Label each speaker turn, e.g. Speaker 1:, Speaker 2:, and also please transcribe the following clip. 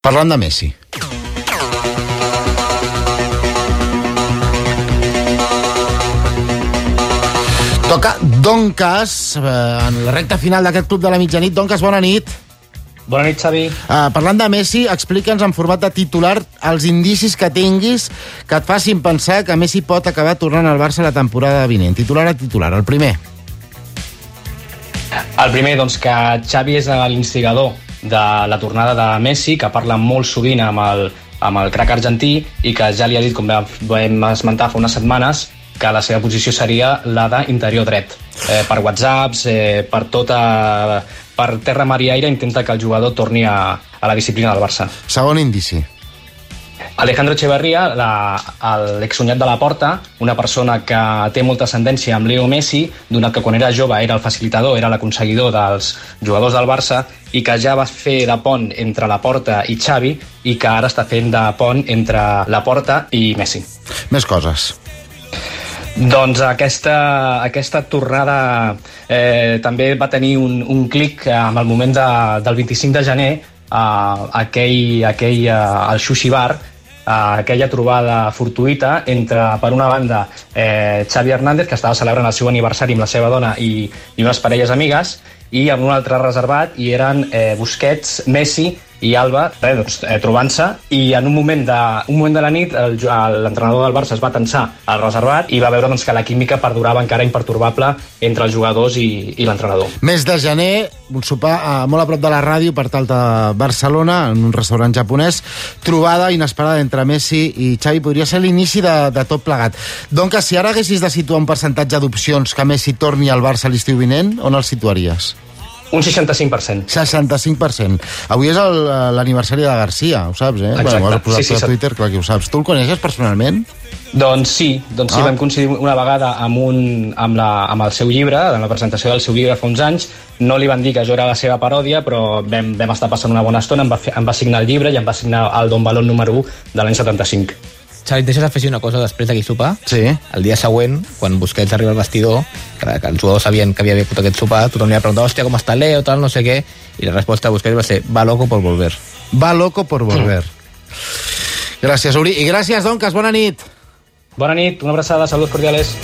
Speaker 1: Parlant de Messi. Toca Doncas, eh, en la recta final d'aquest club de la mitjanit. Doncas, bona nit.
Speaker 2: Bona nit, Xavi.
Speaker 1: Uh, parlant de Messi, explica'ns en format de titular els indicis que tinguis que et facin pensar que Messi pot acabar tornant al Barça la temporada vinent. Titular a titular, el primer.
Speaker 2: El primer, doncs, que Xavi és l'instigador de la tornada de Messi, que parla molt sovint amb el, amb el crack argentí i que ja li ha dit, com vam esmentar fa unes setmanes, que la seva posició seria la d'interior dret. Eh, per whatsapps, eh, per tota... per terra, mar i aire, intenta que el jugador torni a, a la disciplina del Barça.
Speaker 1: Segon indici.
Speaker 2: Alejandro Echeverría, l'exunyat de la Porta, una persona que té molta ascendència amb Leo Messi, donat que quan era jove era el facilitador, era l'aconseguidor dels jugadors del Barça, i que ja va fer de pont entre la Porta i Xavi, i que ara està fent de pont entre la Porta i Messi.
Speaker 1: Més coses.
Speaker 2: Doncs aquesta, aquesta tornada eh, també va tenir un, un clic amb el moment de, del 25 de gener, eh, aquell, aquell, eh, el Sushi Bar, aquella trobada fortuïta entre, per una banda, eh, Xavi Hernández, que estava celebrant el seu aniversari amb la seva dona i, i unes parelles amigues, i amb un altre reservat, i eren eh, Busquets, Messi i Alba eh, doncs, eh, trobant-se i en un moment, de, un moment de la nit l'entrenador del Barça es va tensar al reservat i va veure doncs, que la química perdurava encara imperturbable entre els jugadors i, i l'entrenador.
Speaker 1: Mes de gener, un sopar eh, molt a prop de la ràdio per tal de Barcelona, en un restaurant japonès, trobada inesperada entre Messi i Xavi podria ser l'inici de, de tot plegat. Donc, si ara haguessis de situar un percentatge d'opcions que Messi torni al Barça l'estiu vinent, on el situaries?
Speaker 2: Un 65%.
Speaker 1: 65%. Avui és l'aniversari de Garcia, ho saps, eh?
Speaker 2: Exacte.
Speaker 1: Bueno, posat
Speaker 2: sí, sí,
Speaker 1: a Twitter, clar que ho saps. Tu el coneixes personalment?
Speaker 2: Doncs sí, doncs sí,
Speaker 1: Ah.
Speaker 2: vam coincidir una vegada amb, un, amb, la, amb el seu llibre, en la presentació del seu llibre fa uns anys. No li van dir que jo era la seva paròdia, però vam, vam estar passant una bona estona, em va, fer, em va signar el llibre i em va signar el Don Balón número 1 de l'any 75.
Speaker 3: Xavi, et deixes afegir una cosa després d'aquell sopar?
Speaker 1: Sí.
Speaker 3: El dia següent, quan Busquets arriba al vestidor, que, que els jugadors sabien que havia hagut aquest sopar, tothom li va preguntar, hòstia, com està Leo, tal, no sé què, i la resposta de Busquets va ser, va loco por volver.
Speaker 1: Va loco por volver. Gràcies, Uri. I gràcies, Doncas. Bona nit.
Speaker 2: Bona nit, una abraçada, saludos cordiales.